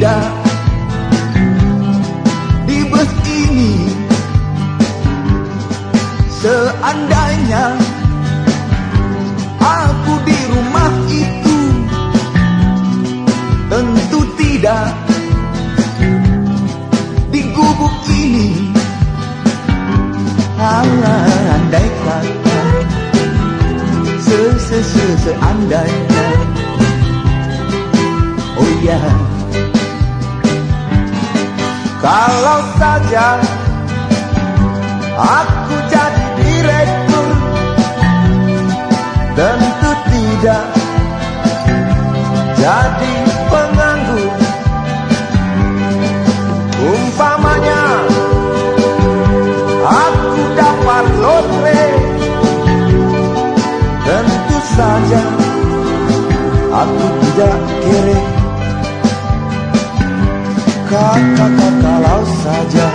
Tidak di bus ini Seandainya aku di rumah itu Tentu tidak. Di gubuk ini Andai kata se se se seandainya Oh ya yeah. Kalau saja aku jadi direktur Tentu tidak jadi penganggur. Umpamanya aku dapat lotre Tentu saja aku tidak kere Kakak kalau saja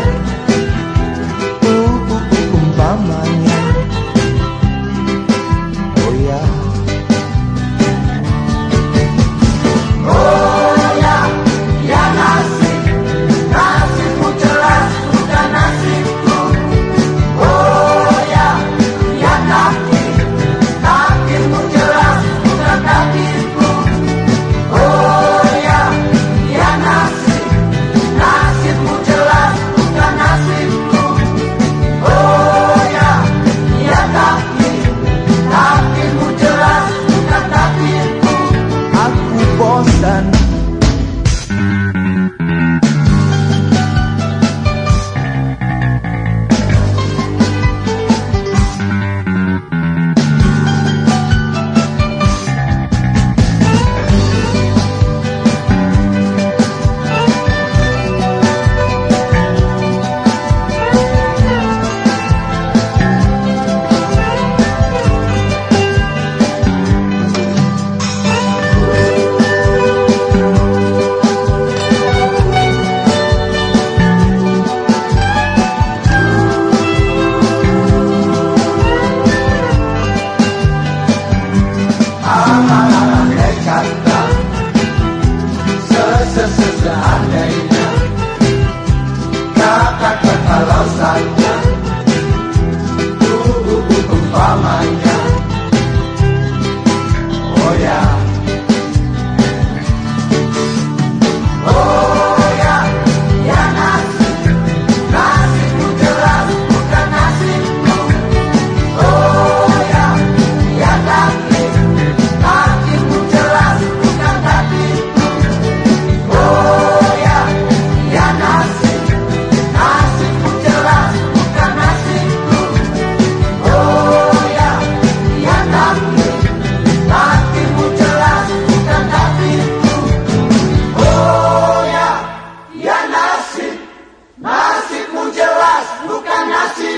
no canastinho.